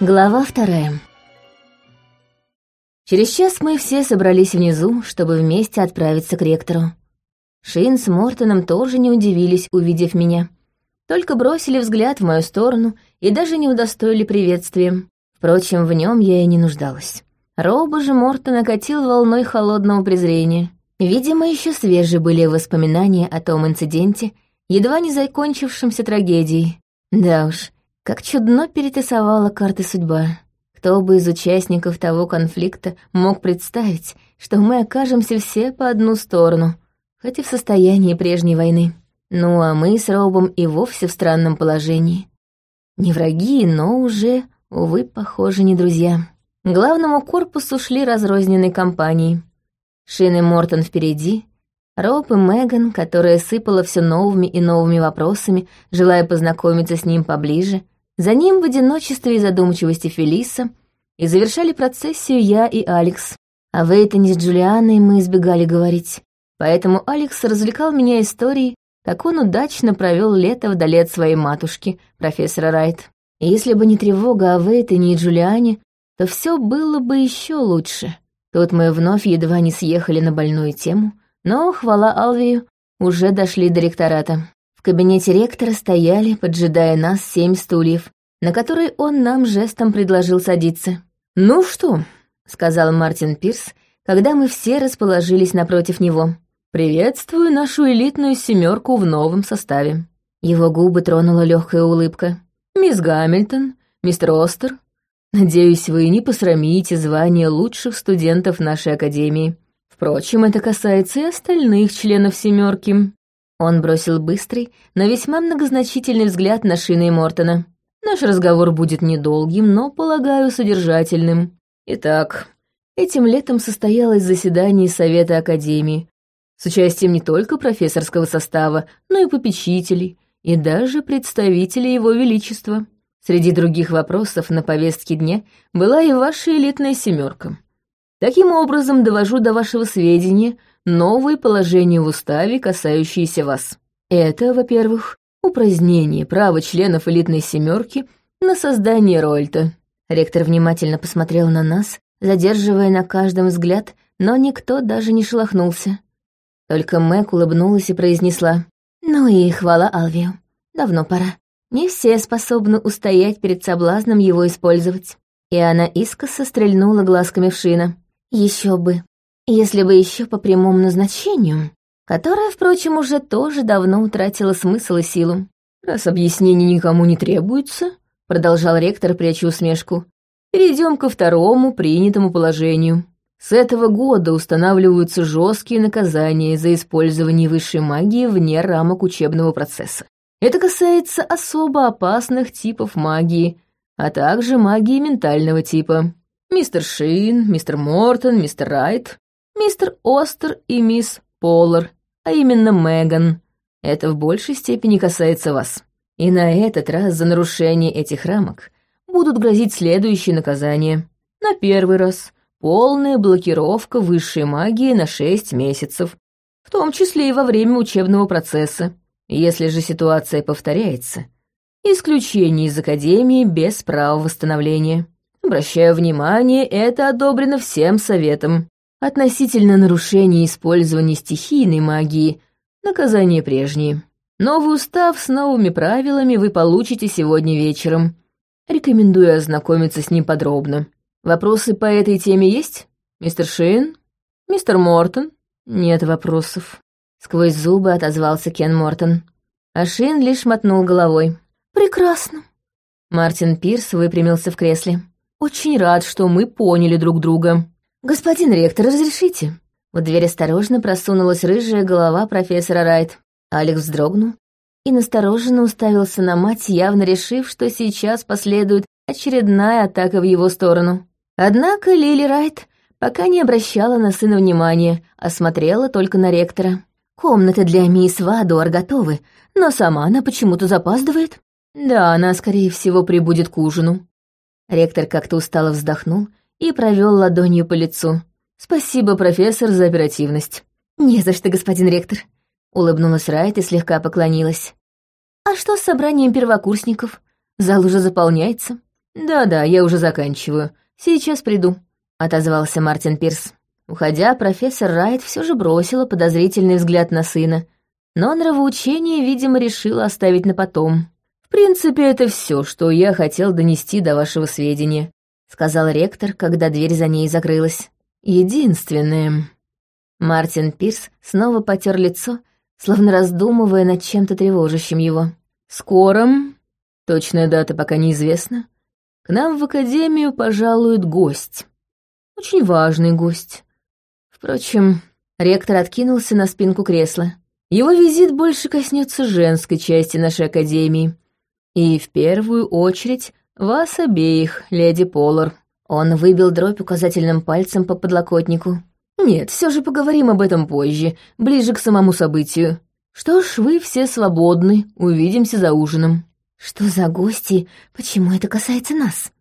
Глава вторая. Через час мы все собрались внизу, чтобы вместе отправиться к ректору. Шин с Мортоном тоже не удивились, увидев меня. Только бросили взгляд в мою сторону и даже не удостоили приветствием. Впрочем, в нем я и не нуждалась. Роба же Мортон окатил волной холодного презрения. Видимо, еще свежие были воспоминания о том инциденте, едва не закончившемся трагедией. Да уж, как чудно перетасовала карты судьба. Кто бы из участников того конфликта мог представить, что мы окажемся все по одну сторону, хоть и в состоянии прежней войны. Ну а мы с Робом и вовсе в странном положении. Не враги, но уже, увы, похоже, не друзья. Главному корпусу шли разрозненные компании. Шин и Мортон впереди, Роб и Меган, которая сыпала все новыми и новыми вопросами, желая познакомиться с ним поближе, за ним в одиночестве и задумчивости Фелиса, и завершали процессию я и Алекс. А в Эйтоне с Джулианой мы избегали говорить. Поэтому Алекс развлекал меня историей, как он удачно провел лето вдали от своей матушки, профессора Райт. И если бы не тревога о Вейтоне и Джулиане, то все было бы еще лучше. Тут мы вновь едва не съехали на больную тему, но, хвала Алвию, уже дошли до ректората. В кабинете ректора стояли, поджидая нас, семь стульев, на которые он нам жестом предложил садиться. «Ну что?» — сказал Мартин Пирс, когда мы все расположились напротив него. «Приветствую нашу элитную семерку в новом составе». Его губы тронула легкая улыбка. «Мисс Гамильтон, мистер Остер, надеюсь, вы не посрамите звание лучших студентов нашей академии. Впрочем, это касается и остальных членов семерки. Он бросил быстрый, но весьма многозначительный взгляд на Шина и Мортона. «Наш разговор будет недолгим, но, полагаю, содержательным. Итак, этим летом состоялось заседание Совета Академии с участием не только профессорского состава, но и попечителей, и даже представителей Его Величества. Среди других вопросов на повестке дня была и ваша элитная семерка. Таким образом, довожу до вашего сведения — новые положения в уставе, касающиеся вас. Это, во-первых, упразднение права членов элитной семерки на создание Рольта. Ректор внимательно посмотрел на нас, задерживая на каждом взгляд, но никто даже не шелохнулся. Только Мэг улыбнулась и произнесла. «Ну и хвала Алвию. Давно пора. Не все способны устоять перед соблазном его использовать». И она искоса стрельнула глазками в шина. Еще бы. Если бы еще по прямому назначению, которое, впрочем, уже тоже давно утратило смысл и силу. «Раз объяснений никому не требуется», — продолжал ректор, пряча усмешку, «перейдем ко второму принятому положению. С этого года устанавливаются жесткие наказания за использование высшей магии вне рамок учебного процесса. Это касается особо опасных типов магии, а также магии ментального типа. Мистер Шин, мистер Мортон, мистер Райт мистер Остер и мисс Полар, а именно Меган. Это в большей степени касается вас. И на этот раз за нарушение этих рамок будут грозить следующие наказания. На первый раз полная блокировка высшей магии на 6 месяцев, в том числе и во время учебного процесса. Если же ситуация повторяется, исключение из Академии без права восстановления. Обращаю внимание, это одобрено всем советом. Относительно нарушения использования стихийной магии, наказание прежние. Новый устав с новыми правилами вы получите сегодня вечером. Рекомендую ознакомиться с ним подробно. Вопросы по этой теме есть? Мистер Шейн? Мистер Мортон? Нет вопросов. Сквозь зубы отозвался Кен Мортон. А Шейн лишь мотнул головой. Прекрасно. Мартин Пирс выпрямился в кресле. Очень рад, что мы поняли друг друга. «Господин ректор, разрешите?» В дверь осторожно просунулась рыжая голова профессора Райт. Алекс вздрогнул и настороженно уставился на мать, явно решив, что сейчас последует очередная атака в его сторону. Однако Лили Райт пока не обращала на сына внимания, а смотрела только на ректора. «Комнаты для мисс Вадуар готовы, но сама она почему-то запаздывает». «Да, она, скорее всего, прибудет к ужину». Ректор как-то устало вздохнул и провел ладонью по лицу. «Спасибо, профессор, за оперативность». «Не за что, господин ректор», — улыбнулась Райт и слегка поклонилась. «А что с собранием первокурсников? Зал уже заполняется. «Да-да, я уже заканчиваю. Сейчас приду», — отозвался Мартин Пирс. Уходя, профессор Райт все же бросила подозрительный взгляд на сына, но нравоучение, видимо, решила оставить на потом. «В принципе, это все, что я хотел донести до вашего сведения», — сказал ректор, когда дверь за ней закрылась. «Единственное...» Мартин Пирс снова потер лицо, словно раздумывая над чем-то тревожащим его. «Скоро, точная дата пока неизвестна, к нам в академию пожалует гость. Очень важный гость. Впрочем, ректор откинулся на спинку кресла. Его визит больше коснется женской части нашей академии. И в первую очередь вас обеих, леди Полар. Он выбил дробь указательным пальцем по подлокотнику. Нет, все же поговорим об этом позже, ближе к самому событию. Что ж, вы все свободны, увидимся за ужином. Что за гости? Почему это касается нас?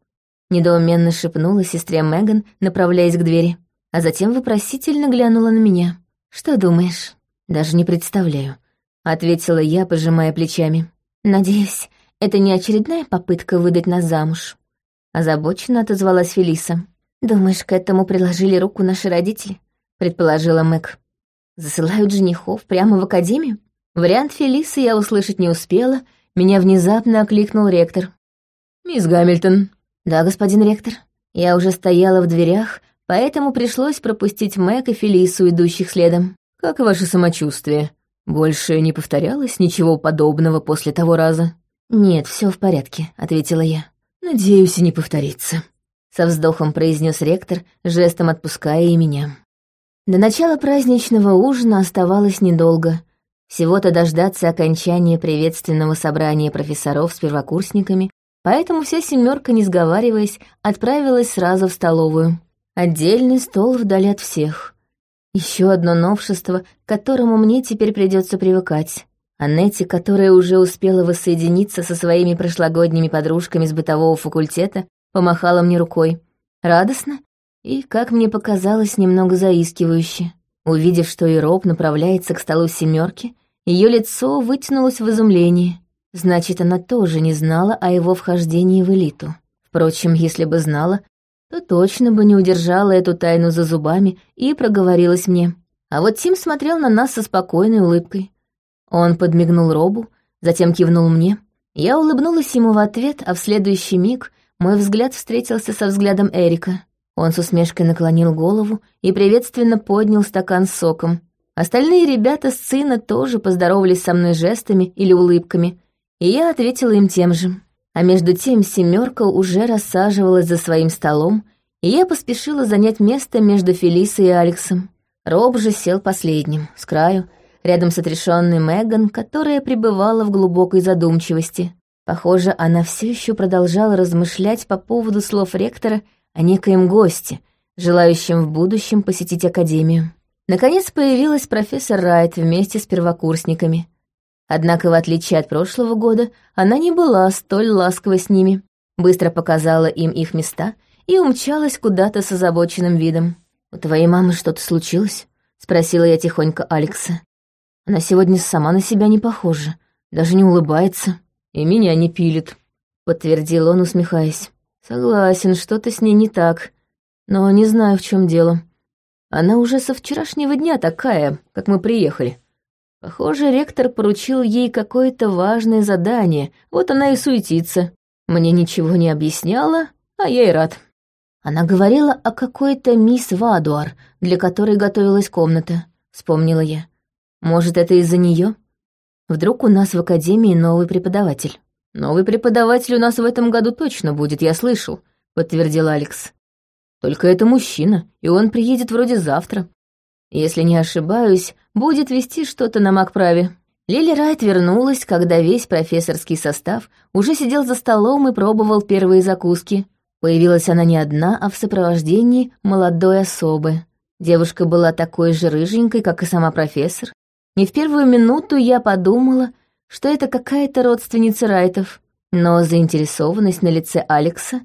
Недоуменно шепнула сестре Меган, направляясь к двери, а затем вопросительно глянула на меня. Что думаешь? Даже не представляю, ответила я, пожимая плечами. Надеюсь, это не очередная попытка выдать нас замуж. Озабоченно отозвалась Фелиса. Думаешь, к этому приложили руку наши родители? предположила Мэг. Засылают женихов прямо в академию? Вариант Фелисы я услышать не успела, меня внезапно окликнул ректор. «Мисс Гамильтон». «Да, господин ректор. Я уже стояла в дверях, поэтому пришлось пропустить Мэг и Фелису, идущих следом. Как ваше самочувствие? Больше не повторялось ничего подобного после того раза?» «Нет, все в порядке», — ответила я. «Надеюсь, и не повторится», — со вздохом произнес ректор, жестом отпуская и меня. До начала праздничного ужина оставалось недолго. Всего-то дождаться окончания приветственного собрания профессоров с первокурсниками, поэтому вся семерка, не сговариваясь, отправилась сразу в столовую. Отдельный стол вдали от всех. Еще одно новшество, к которому мне теперь придется привыкать. Аннетти, которая уже успела воссоединиться со своими прошлогодними подружками с бытового факультета, помахала мне рукой. Радостно и, как мне показалось, немного заискивающе. Увидев, что Ироп направляется к столу семерки, ее лицо вытянулось в изумлении. Значит, она тоже не знала о его вхождении в элиту. Впрочем, если бы знала, то точно бы не удержала эту тайну за зубами и проговорилась мне. А вот Тим смотрел на нас со спокойной улыбкой. Он подмигнул Робу, затем кивнул мне. Я улыбнулась ему в ответ, а в следующий миг мой взгляд встретился со взглядом Эрика. Он с усмешкой наклонил голову и приветственно поднял стакан с соком. Остальные ребята с сына тоже поздоровались со мной жестами или улыбками, и я ответила им тем же. А между тем семерка уже рассаживалась за своим столом, и я поспешила занять место между Фелисой и Алексом. Роб же сел последним, с краю, рядом с отрешенной Меган, которая пребывала в глубокой задумчивости. Похоже, она все еще продолжала размышлять по поводу слов ректора о некоем госте, желающем в будущем посетить Академию. Наконец появилась профессор Райт вместе с первокурсниками. Однако, в отличие от прошлого года, она не была столь ласковой с ними, быстро показала им их места и умчалась куда-то с озабоченным видом. «У твоей мамы что-то случилось?» — спросила я тихонько Алекса. «Она сегодня сама на себя не похожа, даже не улыбается, и меня не пилит», — подтвердил он, усмехаясь. Согласен, что-то с ней не так, но не знаю, в чем дело. Она уже со вчерашнего дня такая, как мы приехали. Похоже, ректор поручил ей какое-то важное задание, вот она и суетится. Мне ничего не объясняла, а я и рад. Она говорила о какой-то мисс Вадуар, для которой готовилась комната, вспомнила я. Может, это из-за нее? Вдруг у нас в академии новый преподаватель? «Новый преподаватель у нас в этом году точно будет, я слышал», — подтвердил Алекс. «Только это мужчина, и он приедет вроде завтра. Если не ошибаюсь, будет вести что-то на Макправе». Лили Райт вернулась, когда весь профессорский состав уже сидел за столом и пробовал первые закуски. Появилась она не одна, а в сопровождении молодой особы. Девушка была такой же рыженькой, как и сама профессор. Не в первую минуту я подумала, что это какая-то родственница Райтов, но заинтересованность на лице Алекса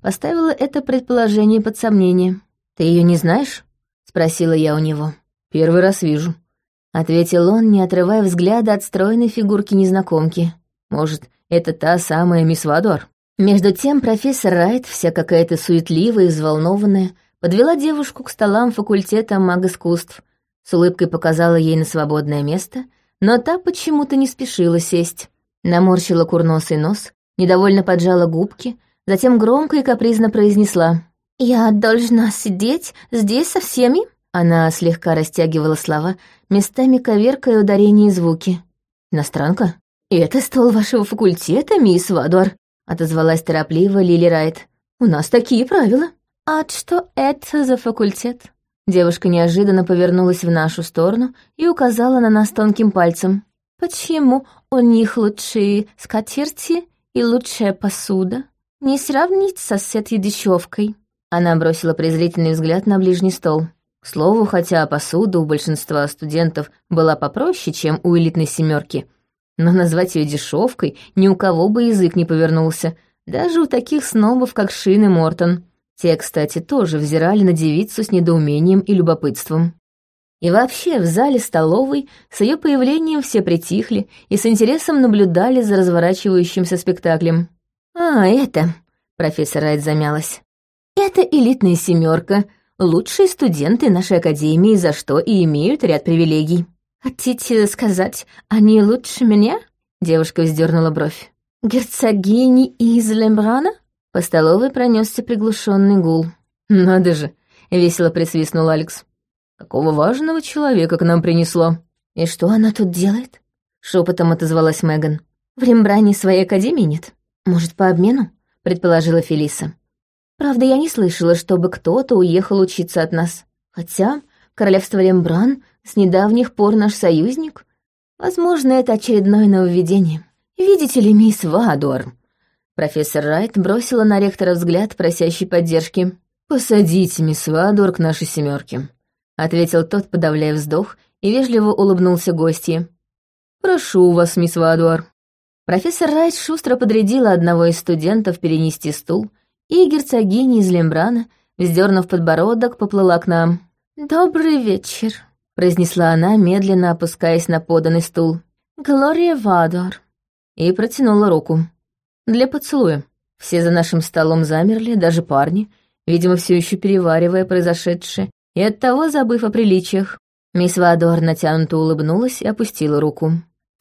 поставила это предположение под сомнение. «Ты ее не знаешь?» — спросила я у него. «Первый раз вижу», — ответил он, не отрывая взгляда от стройной фигурки незнакомки. «Может, это та самая мисс Вадуар?» Между тем профессор Райт, вся какая-то суетливая и взволнованная, подвела девушку к столам факультета маг-искусств, с улыбкой показала ей на свободное место, но та почему-то не спешила сесть. Наморщила курносый нос, недовольно поджала губки, затем громко и капризно произнесла. «Я должна сидеть здесь со всеми?» Она слегка растягивала слова, местами коверкая ударение и звуки. «Иностранка? Это стол вашего факультета, мисс Вадуар?» отозвалась торопливо Лили Райт. «У нас такие правила». «А что это за факультет?» Девушка неожиданно повернулась в нашу сторону и указала на нас тонким пальцем. «Почему у них лучшие скатерти и лучшая посуда? Не сравнить со этой дешевкой?» Она бросила презрительный взгляд на ближний стол. К слову, хотя посуда у большинства студентов была попроще, чем у элитной семерки, но назвать ее дешевкой ни у кого бы язык не повернулся, даже у таких снобов, как Шин и Мортон. Те, кстати, тоже взирали на девицу с недоумением и любопытством. И вообще, в зале столовой с ее появлением все притихли и с интересом наблюдали за разворачивающимся спектаклем. «А, это...» — профессор Райт замялась. «Это элитная семерка, лучшие студенты нашей академии, за что и имеют ряд привилегий». «Хотите сказать, они лучше меня?» Девушка вздернула бровь. «Герцогини из Лембрана?» По столовой пронесся приглушенный гул. «Надо же!» — весело присвистнул Алекс. «Какого важного человека к нам принесло?» «И что она тут делает?» — шепотом отозвалась Меган. «В Рембране своей академии нет. Может, по обмену?» — предположила Фелиса. «Правда, я не слышала, чтобы кто-то уехал учиться от нас. Хотя королевство Рембран с недавних пор наш союзник. Возможно, это очередное нововведение. Видите ли, мисс Вадуар?» Профессор Райт бросила на ректора взгляд, просящий поддержки. «Посадите мисс Вадуар к нашей семерке», — ответил тот, подавляя вздох, и вежливо улыбнулся гостье. «Прошу вас, мисс Вадуар». Профессор Райт шустро подрядила одного из студентов перенести стул, и герцогиня из Лембрана, вздернув подбородок, поплыла к нам. «Добрый вечер», произнесла она, медленно опускаясь на поданный стул. «Глория Вадор». И протянула руку. Для поцелуя. Все за нашим столом замерли, даже парни, видимо, все еще переваривая произошедшее, и оттого забыв о приличиях. Мисс Вадор натянуто улыбнулась и опустила руку.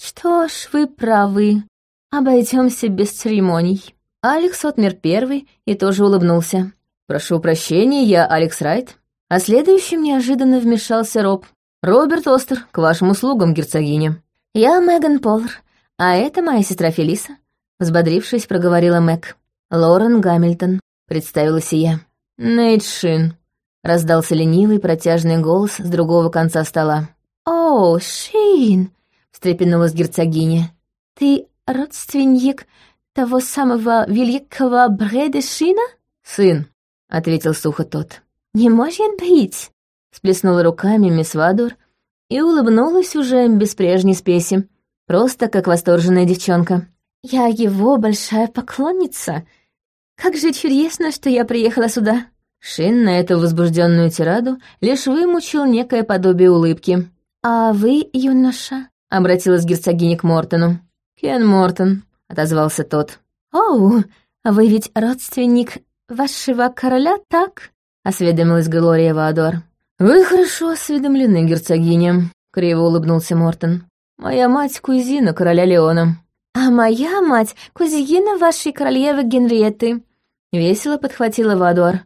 «Что ж, вы правы. Обойдемся без церемоний». Алекс отмер первый и тоже улыбнулся. «Прошу прощения, я Алекс Райт». А следующим неожиданно вмешался Роб. «Роберт Остер, к вашим услугам, герцогиня». «Я Меган Поллар, а это моя сестра Фелиса», — взбодрившись, проговорила Мэг. «Лорен Гамильтон», — представилась и я. «Нейт Шин», — раздался ленивый протяжный голос с другого конца стола. «О, Шин!» — встрепенулась герцогиня. «Ты родственник того самого великого Брэда Шина?» «Сын», — ответил сухо тот. «Не может быть!» Сплеснула руками мисс Вадур и улыбнулась уже без прежней спеси, просто как восторженная девчонка. «Я его большая поклонница. Как же чудесно, что я приехала сюда!» Шин на эту возбужденную тираду лишь вымучил некое подобие улыбки. «А вы, юноша?» — обратилась герцогиня к Мортону. «Кен Мортон», — отозвался тот. «Оу, а вы ведь родственник вашего короля, так?» — осведомилась Глория Вадор. «Вы хорошо осведомлены, герцогиня», — криво улыбнулся Мортон. «Моя мать — кузина короля Леона». «А моя мать — кузина вашей королевы Генриетты», — весело подхватила Вадуар.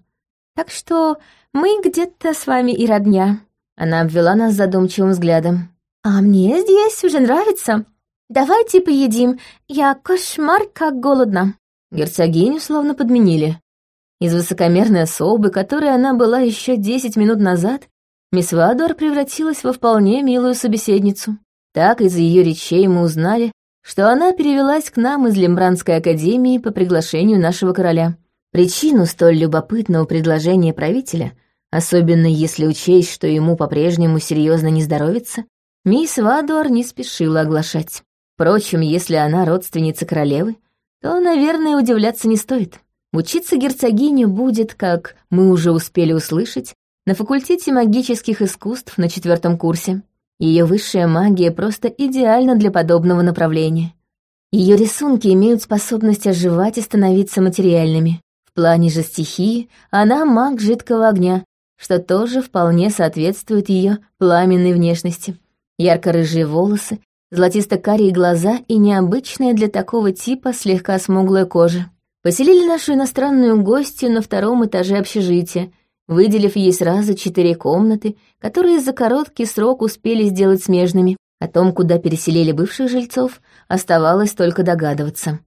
«Так что мы где-то с вами и родня». Она обвела нас задумчивым взглядом. «А мне здесь уже нравится. Давайте поедим. Я кошмар как голодна». Герцогиню словно подменили. Из высокомерной особы, которой она была еще десять минут назад, мисс Вадуар превратилась во вполне милую собеседницу. Так из ее речей мы узнали, что она перевелась к нам из Лембранской академии по приглашению нашего короля. Причину столь любопытного предложения правителя, особенно если учесть, что ему по-прежнему серьезно не здоровится, мисс Вадуар не спешила оглашать. Впрочем, если она родственница королевы, то, наверное, удивляться не стоит. Учиться герцогиню будет, как мы уже успели услышать, на факультете магических искусств на четвертом курсе. Ее высшая магия просто идеальна для подобного направления. Ее рисунки имеют способность оживать и становиться материальными. В плане же стихии она маг жидкого огня, что тоже вполне соответствует ее пламенной внешности. Ярко-рыжие волосы, золотисто-карие глаза и необычная для такого типа слегка смуглая кожа. Поселили нашу иностранную гостью на втором этаже общежития, выделив ей сразу четыре комнаты, которые за короткий срок успели сделать смежными. О том, куда переселили бывших жильцов, оставалось только догадываться.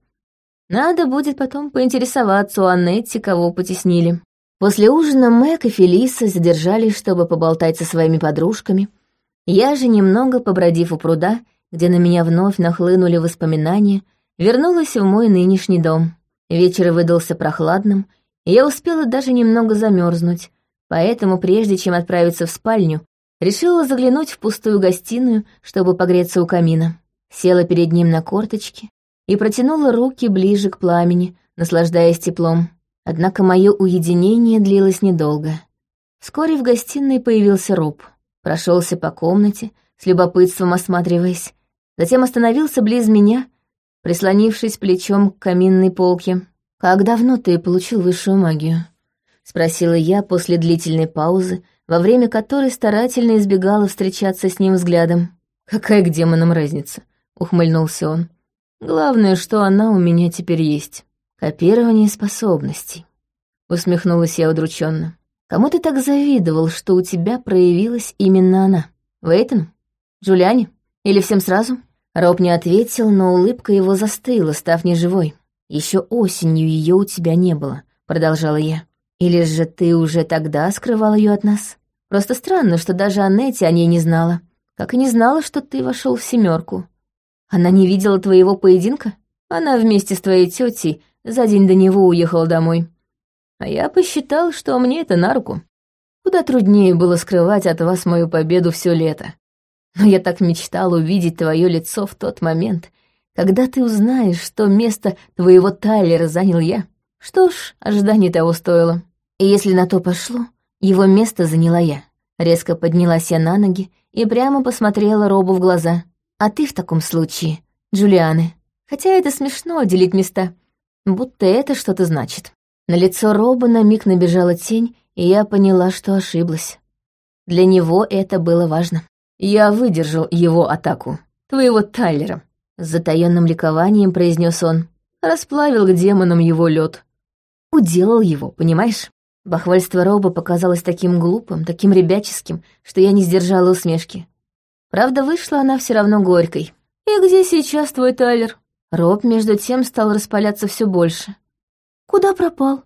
Надо будет потом поинтересоваться у Аннетти, кого потеснили. После ужина Мэг и Фелиса задержались, чтобы поболтать со своими подружками. Я же, немного побродив у пруда, где на меня вновь нахлынули воспоминания, вернулась в мой нынешний дом. Вечер выдался прохладным, и я успела даже немного замерзнуть, поэтому прежде чем отправиться в спальню, решила заглянуть в пустую гостиную, чтобы погреться у камина. Села перед ним на корточки и протянула руки ближе к пламени, наслаждаясь теплом. Однако мое уединение длилось недолго. Вскоре в гостиной появился Роб. Прошелся по комнате, с любопытством осматриваясь. Затем остановился близ меня, прислонившись плечом к каминной полке. «Как давно ты получил высшую магию?» — спросила я после длительной паузы, во время которой старательно избегала встречаться с ним взглядом. «Какая к демонам разница?» — ухмыльнулся он. «Главное, что она у меня теперь есть. Копирование способностей». Усмехнулась я удрученно. «Кому ты так завидовал, что у тебя проявилась именно она? Вейтону? Джулиане? Или всем сразу?» Роб не ответил, но улыбка его застыла, став неживой. Еще осенью ее у тебя не было», — продолжала я. Или же ты уже тогда скрывал ее от нас? Просто странно, что даже Аннете о ней не знала. Как и не знала, что ты вошел в семерку. Она не видела твоего поединка? Она вместе с твоей тетей за день до него уехала домой. А я посчитал, что мне это на руку. Куда труднее было скрывать от вас мою победу все лето. Но я так мечтал увидеть твое лицо в тот момент, когда ты узнаешь, что место твоего Тайлера занял я. Что ж, ожидание того стоило. И если на то пошло, его место заняла я. Резко поднялась я на ноги и прямо посмотрела Робу в глаза. А ты в таком случае, Джулианы. Хотя это смешно делить места, будто это что-то значит. На лицо Роба на миг набежала тень, и я поняла, что ошиблась. Для него это было важно. Я выдержал его атаку, твоего Тайлера. С затаённым ликованием произнес он. Расплавил к демонам его лед уделал его, понимаешь? Бахвальство Роба показалось таким глупым, таким ребяческим, что я не сдержала усмешки. Правда, вышла она все равно горькой. «И где сейчас твой Тайлер?» Роб, между тем, стал распаляться все больше. «Куда пропал?»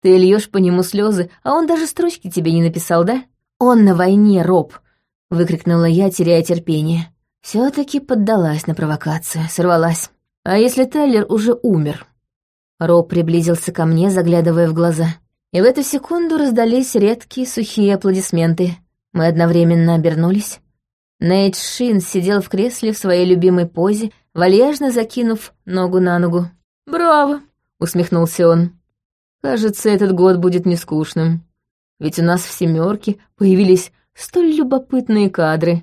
«Ты льешь по нему слезы, а он даже строчки тебе не написал, да?» «Он на войне, Роб!» — выкрикнула я, теряя терпение. все таки поддалась на провокацию, сорвалась. «А если Тайлер уже умер?» Роб приблизился ко мне, заглядывая в глаза. И в эту секунду раздались редкие сухие аплодисменты. Мы одновременно обернулись. Нейт Шин сидел в кресле в своей любимой позе, вальяжно закинув ногу на ногу. «Браво!» — усмехнулся он. «Кажется, этот год будет нескучным. Ведь у нас в «семерке» появились столь любопытные кадры.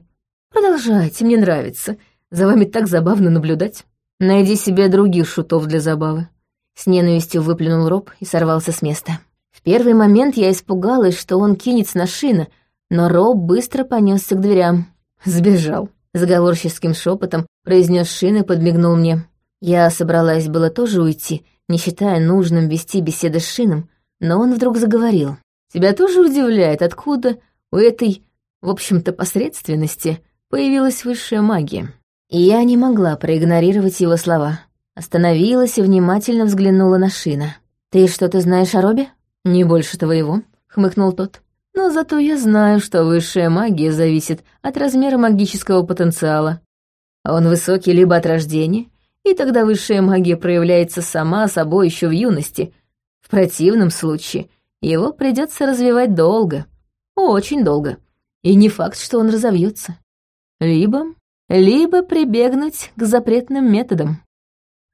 Продолжайте, мне нравится. За вами так забавно наблюдать. Найди себе других шутов для забавы. С ненавистью выплюнул Роб и сорвался с места. В первый момент я испугалась, что он кинется на шина, но Роб быстро понесся к дверям. Сбежал. Заговорческим шепотом произнес шин и подмигнул мне. Я собралась было тоже уйти, не считая нужным вести беседы с шином, но он вдруг заговорил. «Тебя тоже удивляет, откуда у этой, в общем-то, посредственности появилась высшая магия?» И я не могла проигнорировать его слова. Остановилась и внимательно взглянула на Шина. «Ты что-то знаешь о Робе?» «Не больше твоего», — хмыкнул тот. «Но зато я знаю, что высшая магия зависит от размера магического потенциала. Он высокий либо от рождения, и тогда высшая магия проявляется сама собой еще в юности. В противном случае его придется развивать долго, очень долго. И не факт, что он разовьется. Либо... либо прибегнуть к запретным методам».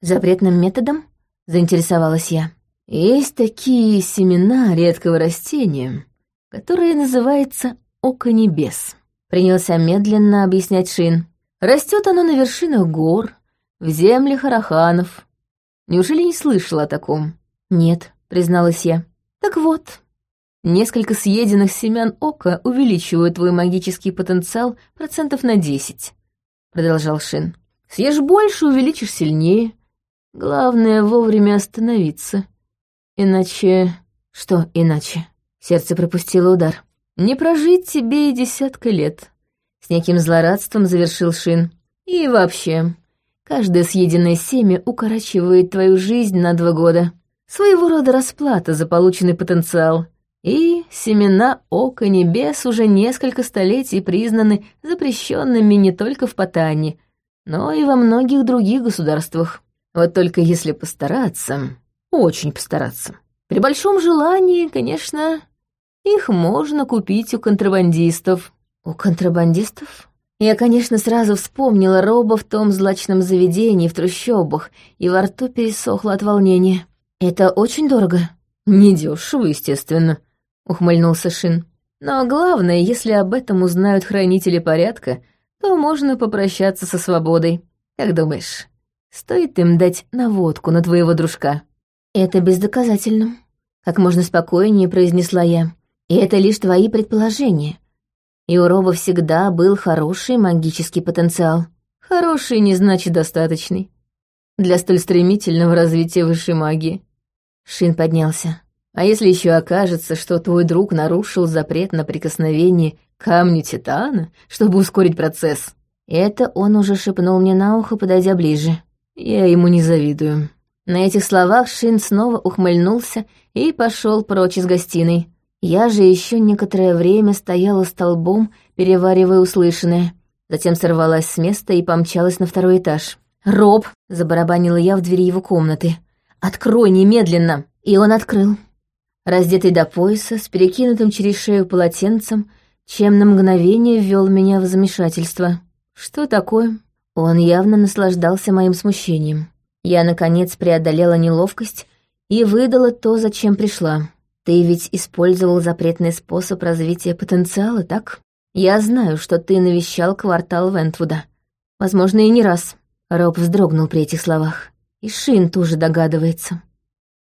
Запретным методом? Заинтересовалась я. Есть такие семена редкого растения, которое называется око небес. Принялся медленно объяснять Шин. Растет оно на вершинах гор, в землях араханов. Неужели не слышала о таком? Нет, призналась я. Так вот, несколько съеденных семян ока увеличивают твой магический потенциал процентов на десять, продолжал Шин. Съешь больше, увеличишь сильнее. Главное вовремя остановиться. Иначе... Что иначе? Сердце пропустило удар. Не прожить тебе и десятка лет. С неким злорадством завершил Шин. И вообще, каждое съеденное семя укорачивает твою жизнь на два года. Своего рода расплата за полученный потенциал. И семена Ока Небес уже несколько столетий признаны запрещенными не только в Патане, но и во многих других государствах. Вот только если постараться, очень постараться. При большом желании, конечно, их можно купить у контрабандистов. У контрабандистов? Я, конечно, сразу вспомнила Роба в том злачном заведении в трущобах, и во рту пересохло от волнения. «Это очень дорого?» «Недешево, естественно», — ухмыльнулся Шин. «Но главное, если об этом узнают хранители порядка, то можно попрощаться со свободой. Как думаешь, стоит им дать наводку на твоего дружка?» «Это бездоказательно», — как можно спокойнее произнесла я. «И это лишь твои предположения. И у Роба всегда был хороший магический потенциал. Хороший не значит достаточный. Для столь стремительного развития высшей магии». Шин поднялся. «А если еще окажется, что твой друг нарушил запрет на прикосновение к камню Титана, чтобы ускорить процесс?» Это он уже шепнул мне на ухо, подойдя ближе. «Я ему не завидую». На этих словах Шин снова ухмыльнулся и пошел прочь из гостиной. Я же еще некоторое время стояла столбом, переваривая услышанное. Затем сорвалась с места и помчалась на второй этаж. «Роб!» — забарабанила я в двери его комнаты. «Открой немедленно!» И он открыл. Раздетый до пояса, с перекинутым через шею полотенцем, чем на мгновение ввел меня в замешательство. «Что такое?» Он явно наслаждался моим смущением. Я, наконец, преодолела неловкость и выдала то, зачем пришла. Ты ведь использовал запретный способ развития потенциала, так? Я знаю, что ты навещал квартал Вентвуда. Возможно, и не раз. Роб вздрогнул при этих словах. И Шин тоже догадывается.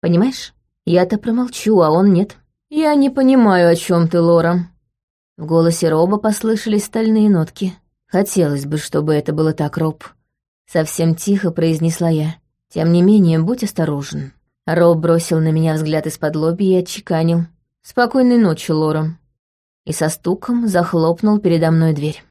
Понимаешь? Я-то промолчу, а он нет. Я не понимаю, о чем ты, Лора. В голосе Роба послышались стальные нотки. Хотелось бы, чтобы это было так, Роб. Совсем тихо произнесла я. Тем не менее, будь осторожен. Роб бросил на меня взгляд из-под лоби и отчеканил. «Спокойной ночи, Лора». И со стуком захлопнул передо мной дверь.